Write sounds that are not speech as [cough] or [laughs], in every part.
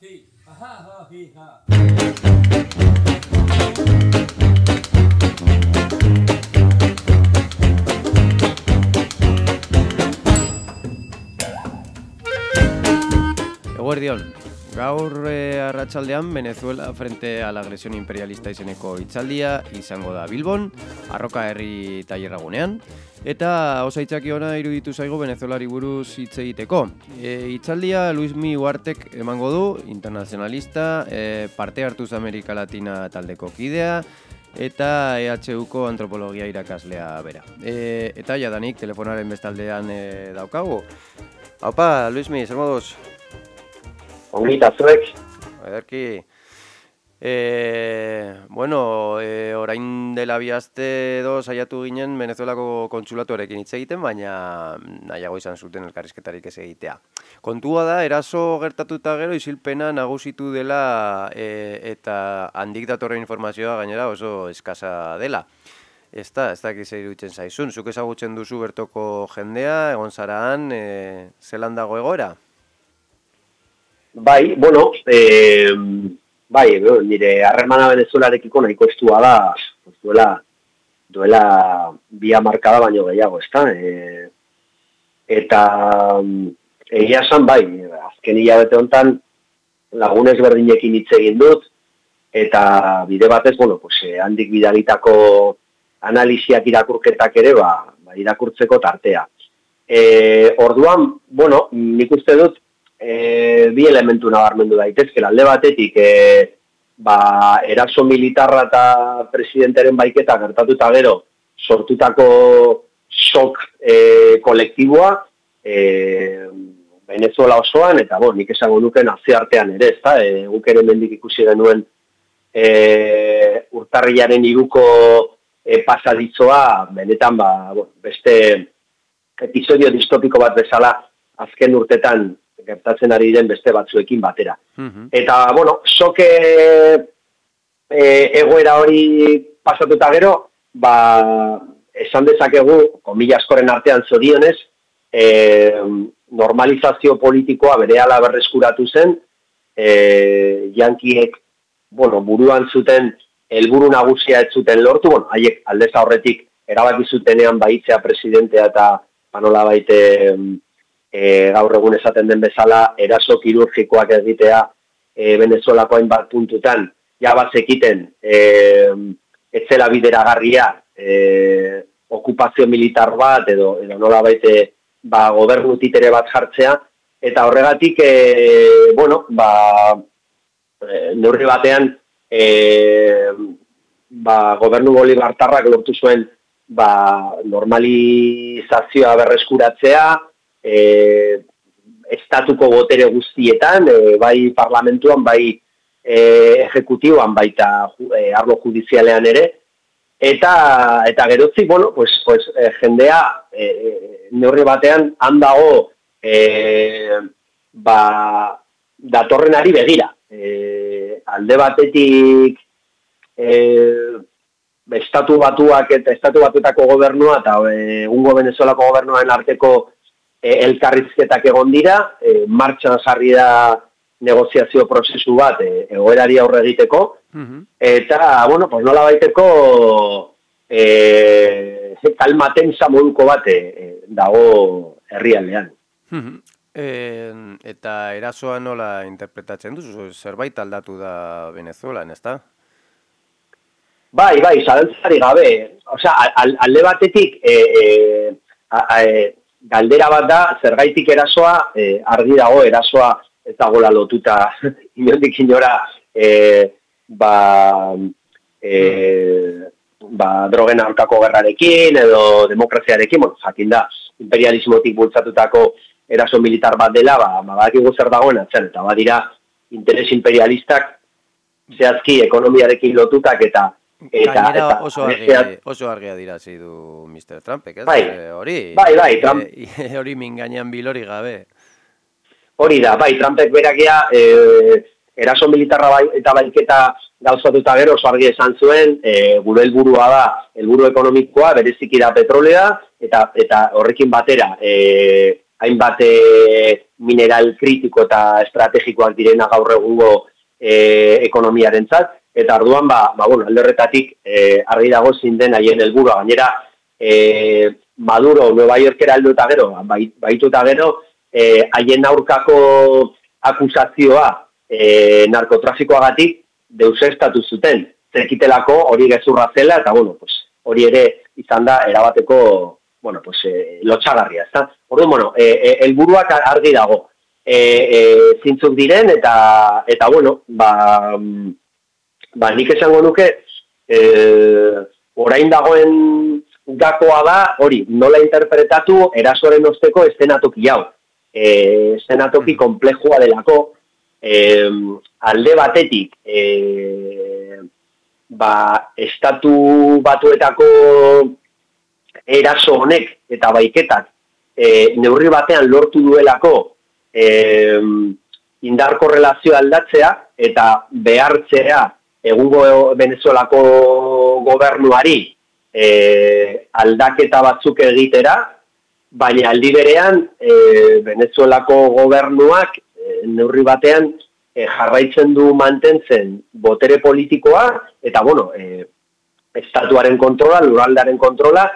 Sí. Guardión. Gaur e, arratsaldean Venezuela frente a la agresión imperialista izeneko itzaldia izango da Bilbon, arroka herri tailerragunean, eta oso itzaki ona iruditu zaigu Venezuelari buruz hitz egiteko. E, itzaldia Luismi Uartek emango du, internazionalista, e, parte hartuz Amerika Latina taldeko kidea, eta EHUko antropologia irakaslea bera. E, eta jadanik telefonaren bestaldean e, daukagu. Haupa, Luismi, zer moduz? Ongita zuek. Ederki. E, bueno, e, orain dela bihazte edo saiatu ginen Venezuelako kontsulatuarekin hitz egiten, baina nahiago izan zuten elkarrizketarik ez egitea. Kontua da, eraso gertatuta gero isilpena nagusitu dela e, eta handik datorren informazioa gainera oso eskasa dela. Ez da, ez da egize iruditzen zaizun. Zuk ezagutzen duzu bertoko jendea, egon zaraan, e, zelan dago egoera? Bai, bueno, e, bai, nire harremana venezuelarekiko nahiko estua da, duela, duela bia markada baino gehiago, ez da? E, eta egia esan, bai, azken hilabete honetan lagunez berdinekin hitz egin dut, eta bide batez, bueno, pues, eh, handik bidalitako analiziak irakurketak ere, ba, ba irakurtzeko tartea. E, orduan, bueno, nik uste dut, e, bi elementu nabarmendu daitezke, alde batetik, e, ba, eraso militarra eta presidenteren baiketa gertatuta gero, sortutako sok e, kolektiboa, e, Venezuela osoan, eta bo, nik esango nuke naziartean ere, ez da, e, guk ere mendik ikusi denuen e, urtarriaren iruko e, pasaditzoa, benetan, ba, bo, beste episodio distopiko bat bezala, azken urtetan gertatzen ari diren beste batzuekin batera. Mhm. Eta, bueno, soke e, egoera hori pasatuta gero, ba, esan dezakegu, komila askoren artean zorionez, e, normalizazio politikoa bere ala berreskuratu zen, e, jankiek, bueno, buruan zuten, helburu nagusia ez zuten lortu, bueno, haiek aldez aurretik erabaki zutenean baitzea presidentea eta panola baite e, gaur egun esaten den bezala eraso kirurgikoak egitea e, Venezuelako hainbat puntutan ja bazekiten e, etzela bideragarria e, okupazio militar bat edo, edo nola baite ba, gobernu titere bat jartzea. Eta horregatik e, bueno, ba, e, neurri batean e, ba, gobernu bolibartarrak lortu zuen ba, normalizazioa berreskuratzea, e, estatuko botere guztietan, e, bai parlamentuan, bai e, ejecutiboan, baita e, arlo judizialean ere, eta eta gerotzi, bueno, pues, pues, e, jendea e, neurri batean handago e, ba, datorren ari begira. E, alde batetik e, estatu batuak eta estatu batutako gobernua eta e, ungo venezuelako gobernuaren arteko e, elkarrizketak egon dira, e, martxan jarri da negoziazio prozesu bat e, egoerari aurre egiteko, eta, bueno, pues nola baiteko e, kalmaten moduko bat e, dago herrialdean. eta erasoa nola interpretatzen duzu? Zerbait aldatu da Venezuelan, ez? Bai, bai, zalantzari gabe. Osea, alde batetik, e, e, e, galdera bat da, zergaitik erasoa, e, argi dago erasoa ez dagoela lotuta [laughs] inondik inora e, ba, e, ba, drogen aurkako gerrarekin edo demokraziarekin, bueno, jakin da, imperialismotik bultzatutako eraso militar bat dela, ba, ba badakigu zer dagoen atzen, eta badira interes imperialistak zehazki ekonomiarekin lotutak eta Eta, eta, oso, argia, oso argia dira du Mr. Trumpek, ez? Bai, eh, hori, bai, bai, Trump. [laughs] E, hori mingainan bilori gabe. Hori da, bai, Trumpek berakia e, eraso militarra bai, eta baiketa gauzatuta gero oso argi esan zuen, e, gure helburua da, helburu ekonomikoa, bereziki da petrolea, eta eta horrekin batera, e, hainbat mineral kritiko eta estrategikoak direna gaur egungo e, ekonomiaren zat, eta arduan, ba, ba bueno, alde horretatik e, argi dago zinden haien helburua. Gainera, e, Maduro, Nueva Yorkera aldo eta gero, bai, baitu eta gero, e, haien aurkako akusazioa e, narkotrafikoagatik deusestatu zuten, zerkitelako hori gezurra zela, eta bueno, pues, hori ere izan da erabateko bueno, pues, e, lotxagarria, ez da? Ordu, bueno, e, e, argi dago, e, e, zintzuk diren, eta, eta bueno, ba, ba, nik esango nuke, e, orain dagoen gakoa da, hori, nola interpretatu erasoren osteko estenatoki hau. E, estenatoki mm. komplejua delako, e, alde batetik, e, ba, estatu batuetako eraso honek eta baiketak e, neurri batean lortu duelako e, indar korrelazio aldatzea eta behartzea egungo Venezuelako gobernuari e, aldaketa batzuk egitera, baina aldi berean e, Venezuelako gobernuak e, neurri batean e, jarraitzen du mantentzen botere politikoa eta bueno, e, estatuaren kontrola, luraldaren kontrola,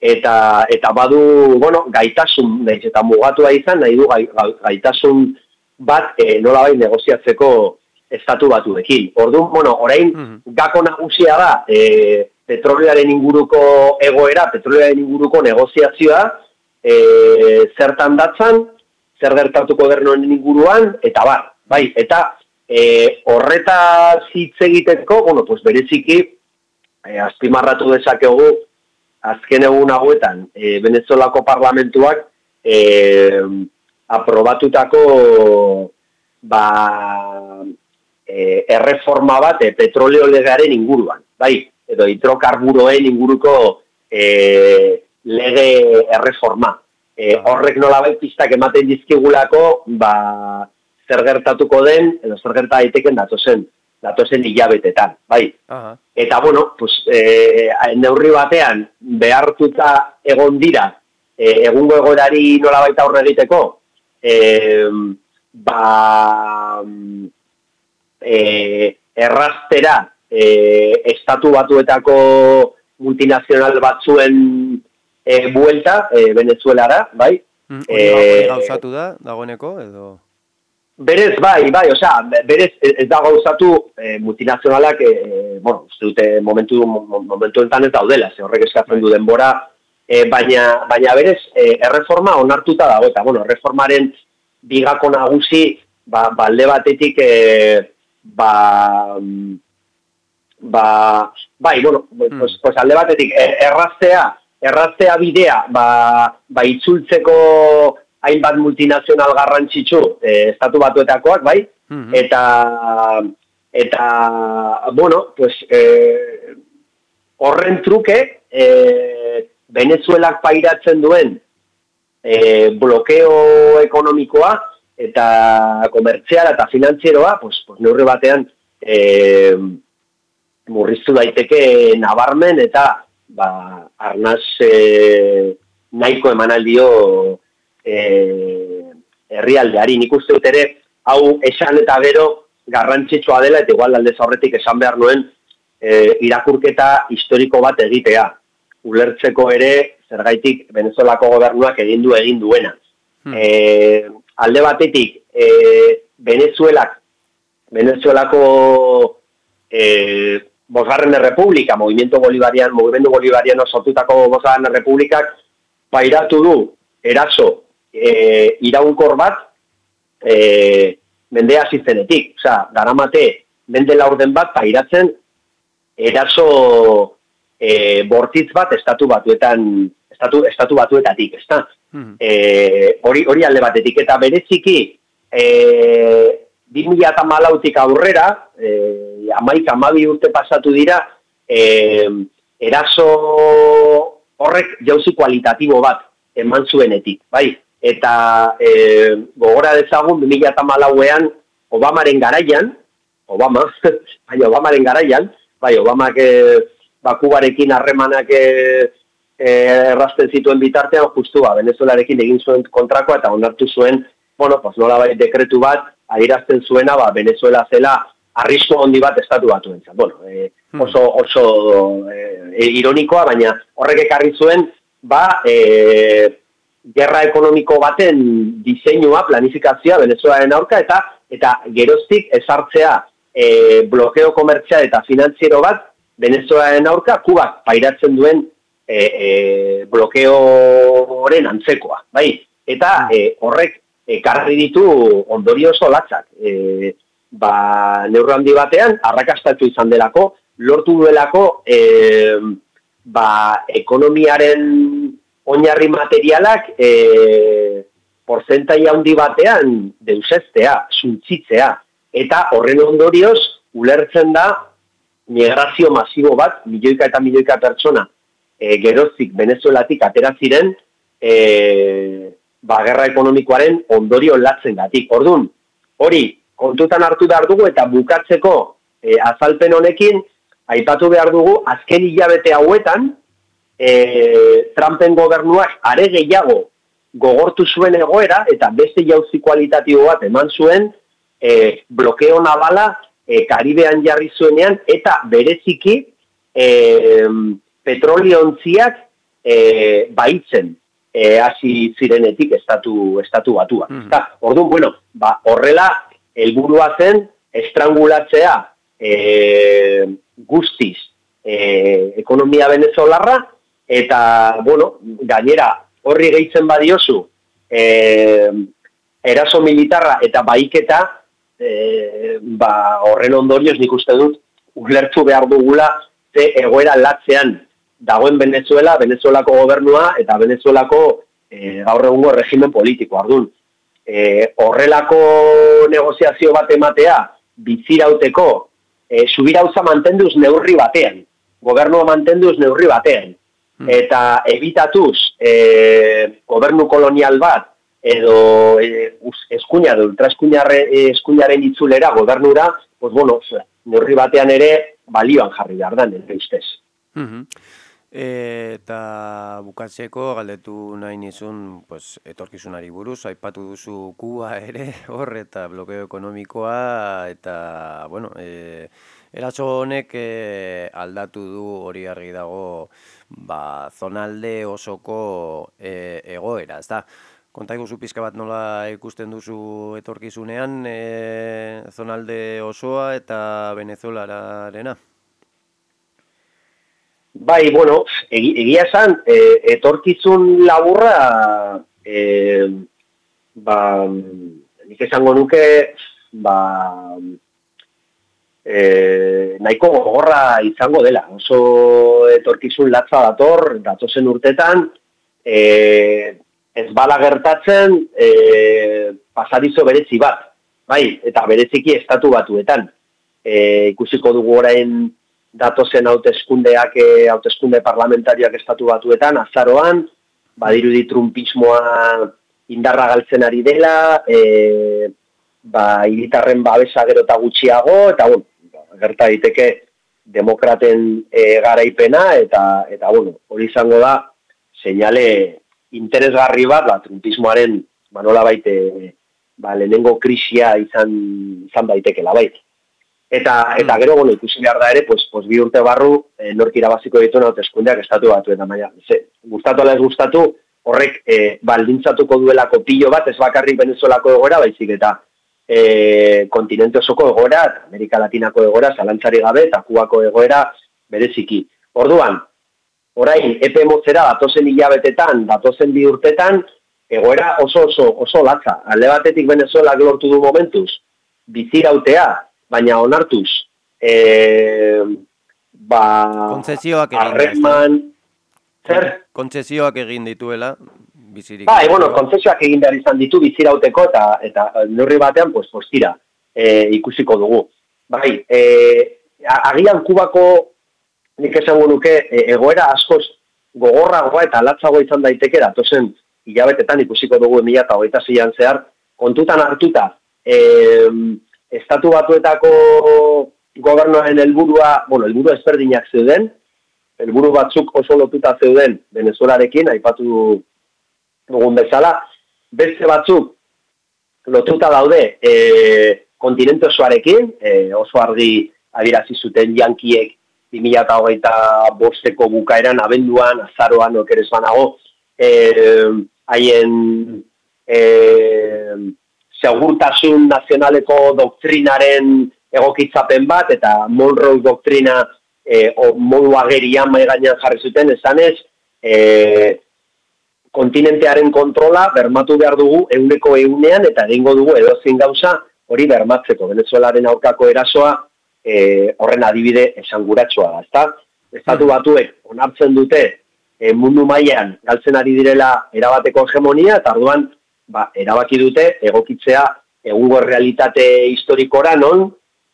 eta eta badu bueno gaitasun naiz eta mugatua izan nahi du gaitasun bat e, nolabait negoziatzeko estatu batuekin. Orduan, bueno, orain mm gako nagusia da e, petrolioaren inguruko egoera, petrolioaren inguruko negoziazioa e, zertan datzan, zer gertatuko bernoen inguruan, eta bar, bai, eta e, horreta hitz egiteko, bueno, pues bereziki, e, azpimarratu dezakegu, azken egun hauetan e, Venezuelako parlamentuak e, aprobatutako ba, e, erreforma bat e, petroleo legaren inguruan, bai, edo hidrokarburoen inguruko e, lege erreforma. E, horrek nola bai piztak ematen dizkigulako, ba, zer gertatuko den, edo zer gerta daiteken datozen datozen hilabetetan, bai. Eta, bueno, pues, e, neurri batean, behartuta egon dira, e, egungo egorari nola baita horre egiteko, e, ba, e, errastera, e, estatu batuetako multinazional batzuen e, buelta, e, Venezuelara, bai. Mm, e, gauzatu da, dagoeneko, edo... Berez, bai, bai, osea, berez ez da gauzatu e, multinazionalak, e, bueno, uste dute momentu, momentu enten ez daudela, ze horrek eskatzen bai. du denbora, e, baina, baina berez, e, erreforma onartuta dago, eta, bueno, erreformaren bigako nagusi, ba, balde batetik, e, ba, ba, bai, bueno, hmm. pues, pues alde batetik, erraztea, erraztea bidea, ba, ba itzultzeko hainbat multinazional garrantzitsu e, estatu batuetakoak, bai? Mhm. Eta, eta, bueno, pues, e, horren truke, e, Venezuelak pairatzen duen e, blokeo ekonomikoa eta komertziala eta finantzieroa, pues, pues, neurri batean e, murriztu daiteke nabarmen eta ba, arnaz e, nahiko emanaldio eh herrialdeari. Nik uste dut ere hau esan eta gero garrantzitsua dela eta igual alde aurretik esan behar nuen e, irakurketa historiko bat egitea. Ulertzeko ere zergaitik Venezuelako gobernuak egin du egin duena. Hmm. e, alde batetik e, Venezuelak Venezuelako e, Bosgarren Republika, Movimiento Bolivarian, Movimiento Bolivariano sortutako Bosgarren Republikak pairatu du eraso e, iraunkor bat e, mendea zizenetik. Osa, garamate mende laurden bat pairatzen eraso e, bortitz bat estatu batuetan estatu, estatu batuetatik, ez E, hori, hori alde batetik eta bereziki e, 2000 eta malautik aurrera e, amaik amabi urte pasatu dira e, eraso horrek jauzi kualitatibo bat eman zuenetik, bai? eta e, gogora dezagun 2008an Obamaren garaian, Obama, [laughs] bai Obamaren garaian, bai Obamak e, bakubarekin harremanak e, errazten zituen bitartean, justu, ba, Venezuelarekin egin zuen kontrakoa eta onartu zuen, bueno, pues nola bai dekretu bat, adirazten zuena, ba, Venezuela zela, arrisko handi bat estatu batu entzat. Bueno, e, oso, oso e, ironikoa, baina horrek ekarri zuen, ba, e, gerra ekonomiko baten diseinua, planifikazioa Venezuelaren aurka, eta eta geroztik ezartzea e, blokeo komertzial eta finantziero bat Venezuelaren aurka, kubak pairatzen duen e, e, blokeoren antzekoa, bai? Eta e, horrek ekarri ditu ondorio oso latzak. E, ba, neurro handi batean, arrakastatu izan delako, lortu duelako e, ba, ekonomiaren oinarri materialak e, porzentai handi batean deusestea, suntzitzea, eta horren ondorioz ulertzen da migrazio masibo bat, milioika eta milioika pertsona e, gerozik venezuelatik atera ziren e, ba, gerra ekonomikoaren ondorio latzen gatik. Orduan, hori kontutan hartu behar dugu eta bukatzeko e, azalpen honekin, aipatu behar dugu, azken hilabete hauetan, e, Trumpen gobernuak are gehiago gogortu zuen egoera eta beste jauzi kualitatibo bat eman zuen e, blokeo nabala e, Karibean jarri zuenean eta bereziki e, petroliontziak e, baitzen e, hasi zirenetik estatu estatu batua. Mm -hmm. Orduan, bueno, ba, horrela helburua zen estrangulatzea e, guztiz e, ekonomia venezolarra eta, bueno, gainera horri gehitzen badiozu e, eraso militarra eta baiketa e, ba, horren ondorioz nik uste dut ulertu behar dugula ze egoera latzean dagoen Venezuela, Venezuelako gobernua eta Venezuelako e, gaur egungo regimen politiko ardun. E, horrelako negoziazio bat ematea bizirauteko e, subirauza mantenduz neurri batean, gobernua mantenduz neurri batean, hmm. eta ebitatuz e, gobernu kolonial bat edo e, eskuina edo ultraeskuinaren itzulera gobernura, pues bueno, neurri batean ere balioan jarri behar da, nire ustez. Mm eta bukatzeko galdetu nahi nizun pues, etorkizunari buruz, aipatu duzu kuba ere [laughs] hor eta blokeo ekonomikoa eta bueno, e, eraso honek e, aldatu du hori argi dago ba, zonalde osoko e, egoera, ez da? Kontaigu zu pizka bat nola ikusten duzu etorkizunean e, zonalde osoa eta venezolararena? Bai, bueno, egia esan, e, etorkizun laburra, e, ba, nik esango nuke, ba, e, nahiko gogorra izango dela. Oso etorkizun latza dator, datozen urtetan, e, ez bala gertatzen, e, pasadizo berezi bat, bai, eta bereziki estatu batuetan. E, ikusiko dugu orain, datozen hauteskundeak eh, hauteskunde parlamentariak estatu batuetan azaroan badirudi trumpismoa indarra galtzen ari dela e, ba hiritarren babesa gero ta gutxiago eta bueno gerta daiteke demokraten e, garaipena eta eta bueno hori izango da seinale interesgarri bat ba trumpismoaren ba nola baite ba lehenengo krisia izan izan daitekeela bait Eta, eta mm. gero, bueno, ikusi behar da ere, pues, pues bi urte barru, e, nork irabaziko ditu naut eskundeak estatu batu eta maia. Ze, gustatu ala ez gustatu, horrek e, baldintzatuko duelako pilo bat, ez bakarrik venezuelako egoera, baizik eta e, kontinente osoko egoera, Amerika Latinako egoera, zalantzari gabe, eta kubako egoera bereziki. Orduan, orain, epe motzera, datozen hilabetetan, datozen bi urtetan, egoera oso oso, oso latza. Alde batetik Venezuela lortu du momentuz, bizirautea, baina onartuz, e, ba, kontzezioak egin zer? Kontzezioak egin dituela, bizirik. Bai, bueno, kontzezioak egin behar izan ditu bizirauteko eta eta neurri batean, pues, postira, e, ikusiko dugu. Bai, e, agian kubako, nik esango nuke, e, egoera askoz gogorragoa eta latzagoa izan daiteke datozen hilabetetan ikusiko dugu emila eta hogeita zeian zehar, kontutan hartuta, eh, estatu batuetako gobernoaren helburua, bueno, helburua ezberdinak zeuden, helburu batzuk oso lotuta zeuden Venezuelarekin, aipatu dugun bezala, beste batzuk lotuta daude e, kontinente osoarekin, e, oso argi adirazi zuten jankiek 2008 bosteko bukaeran, abenduan, azaroan, okeres banago, e, haien e, segurtasun nazionaleko doktrinaren egokitzapen bat, eta Monroe doktrina e, o, modu agerian maigainan jarri zuten, esan ez, e, kontinentearen kontrola bermatu behar dugu euneko eunean eta egingo dugu edozin gauza hori bermatzeko. Venezuelaren aurkako erasoa e, horren adibide esanguratsua da. Ezta? Estatu hmm. batuek onartzen dute e, mundu mailan galtzen ari direla erabateko hegemonia eta arduan ba, erabaki dute egokitzea egungo realitate historikora non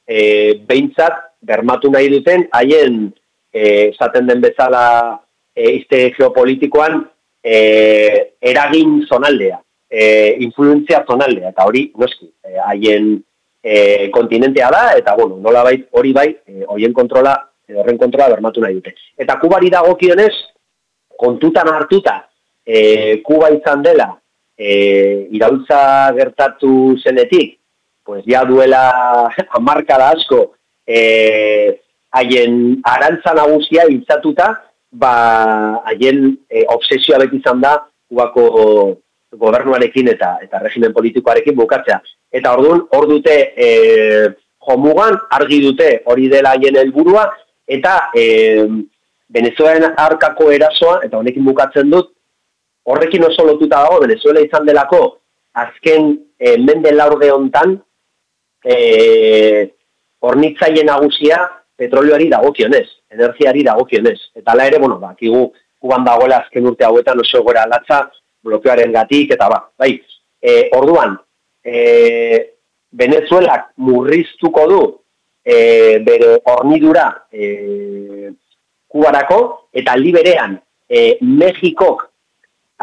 e, behintzat bermatu nahi duten haien e, esaten den bezala e, izte geopolitikoan e, eragin zonaldea, e, influenzia zonaldea, eta hori, noski, e, haien e, kontinentea da, eta bueno, nola bai, hori bai, e, horien kontrola, horren kontrola bermatu nahi dute. Eta kubari dagokionez, kontutan hartuta, e, kuba izan dela, e, irautza gertatu zenetik, pues ya duela [laughs] amarka da asko, e, haien arantza nagusia iltzatuta, ba haien e, obsesioa beti izan da kubako gobernuarekin eta eta regimen politikoarekin bukatzea. Eta orduan, hor dute e, jomugan, argi dute hori dela haien helburua eta e, Venezuelaren arkako erasoa, eta honekin bukatzen dut, horrekin oso lotuta dago, Venezuela izan delako, azken e, mende laurde hontan, e, hornitzaien nagusia petrolioari dagokionez, energiari dagokionez. Eta la ere, bueno, bakigu kuban dagoela azken urte hauetan oso gora latza, blokeoaren gatik, eta ba, bai, e, orduan, e, Venezuelak murriztuko du e, bere hornidura e, kubarako, eta liberean e, Mexikok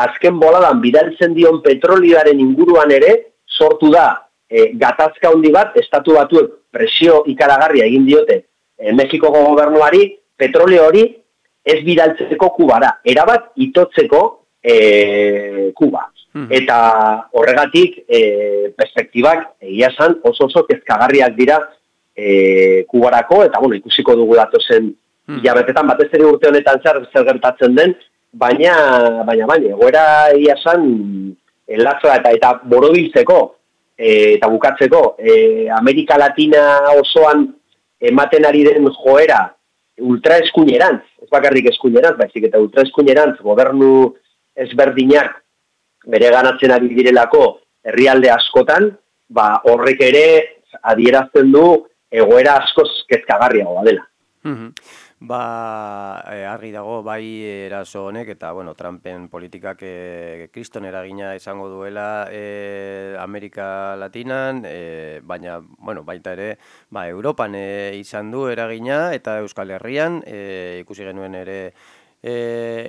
azken boladan bidaltzen dion petrolioaren inguruan ere, sortu da e, gatazka handi bat, estatu batuek presio ikaragarria egin diote e, Mexikoko gobernuari petroleo hori ez bidaltzeko kubara, erabat itotzeko e, kuba. Hmm. Eta horregatik e, perspektibak egia san oso oso kezkagarriak dira e, kubarako, eta bueno, ikusiko dugu datozen hmm. jabetetan, batez ere urte honetan zer, zer gertatzen den, baina, baina, baina, egoera egia san enlazoa eta eta borobiltzeko e, eta bukatzeko e, Amerika Latina osoan ematen ari den joera ultra eskuinerantz, ez bakarrik eskuinerantz, baizik eta ultra eskuinerantz gobernu ezberdinak bere ganatzen ari direlako herrialde askotan, ba horrek ere adierazten du egoera askoz kezkagarriagoa dela. Mhm. Ba, e, argi dago, bai eraso honek, eta, bueno, Trumpen politikak e, kriston eragina izango duela e, Amerika Latinan, e, baina, bueno, baita ere, ba, Europan e, izan du eragina, eta Euskal Herrian, e, ikusi genuen ere, e,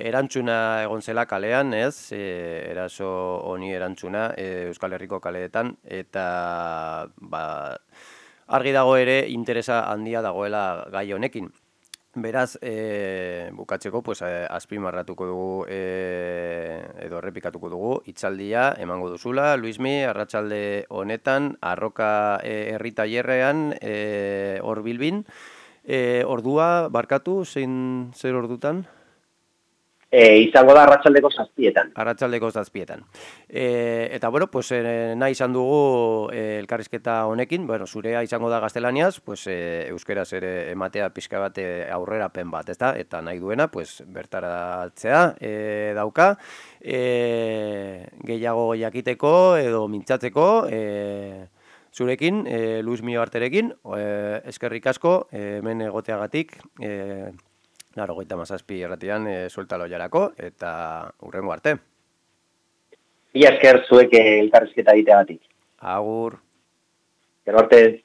erantzuna egon zela kalean, ez, e, eraso honi erantzuna e, Euskal Herriko kaleetan, eta, ba, argi dago ere, interesa handia dagoela gai honekin. Beraz, e, bukatzeko, pues, e, azpimarratuko dugu, e, edo errepikatuko dugu, itzaldia emango duzula, Luismi, arratsalde honetan, arroka e, errita jerrean, e, hor bilbin, e, ordua, barkatu, zein zer ordutan? E, izango da arratsaldeko zazpietan. Arratsaldeko zazpietan. E, eta, bueno, pues, e, nahi izan dugu e, elkarrizketa honekin, bueno, zurea izango da gaztelaniaz, pues, e, euskeraz ere ematea pixka bat aurrera pen bat, ezta? Eta nahi duena, pues, bertaratzea e, dauka, e, gehiago jakiteko edo mintzatzeko, e, zurekin, e, Luis Mio Arterekin, e, eskerrik asko, e, hemen egoteagatik, e, Naro, goita mazazpi erratian, e, sueltalo jarako, eta urrengo arte. Ia esker zuek elkarrizketa egiteagatik. Agur. Gero arte.